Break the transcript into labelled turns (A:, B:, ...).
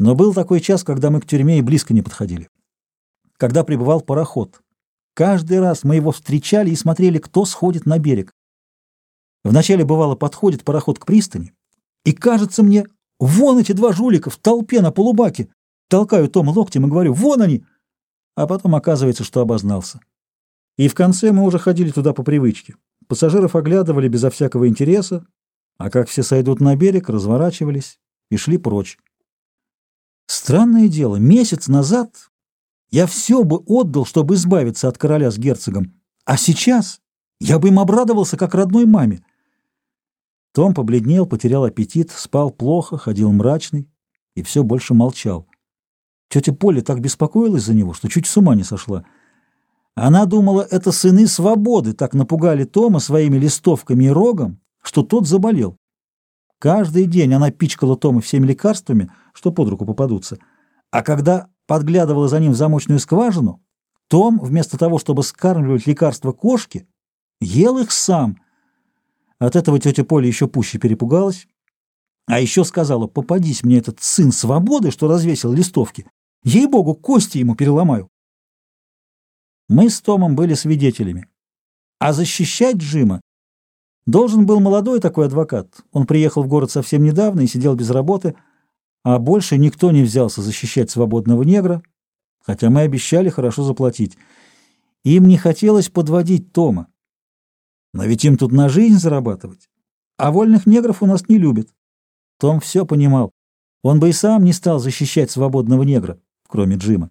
A: Но был такой час, когда мы к тюрьме и близко не подходили. Когда прибывал пароход. Каждый раз мы его встречали и смотрели, кто сходит на берег. Вначале, бывало, подходит пароход к пристани, и кажется мне, вон эти два жулика в толпе на полубаке. Толкаю Тома локтем и говорю, вон они! А потом оказывается, что обознался. И в конце мы уже ходили туда по привычке. Пассажиров оглядывали безо всякого интереса, а как все сойдут на берег, разворачивались и шли прочь. Странное дело, месяц назад я все бы отдал, чтобы избавиться от короля с герцогом, а сейчас я бы им обрадовался, как родной маме. Том побледнел, потерял аппетит, спал плохо, ходил мрачный и все больше молчал. Тетя Поля так беспокоилась за него, что чуть с ума не сошла. Она думала, это сыны свободы так напугали Тома своими листовками и рогом, что тот заболел. Каждый день она пичкала Тома всеми лекарствами, что под руку попадутся. А когда подглядывала за ним в замочную скважину, Том, вместо того, чтобы скармливать лекарства кошке, ел их сам. От этого тетя Поля еще пуще перепугалась. А еще сказала, попадись мне этот сын свободы, что развесил листовки. Ей-богу, кости ему переломаю. Мы с Томом были свидетелями. А защищать Джима должен был молодой такой адвокат. Он приехал в город совсем недавно и сидел без работы, а больше никто не взялся защищать свободного негра, хотя мы обещали хорошо заплатить. Им не хотелось подводить Тома. Но ведь им тут на жизнь зарабатывать. А вольных негров у нас не любят. Том все понимал. Он бы и сам не стал защищать свободного негра кроме Джима.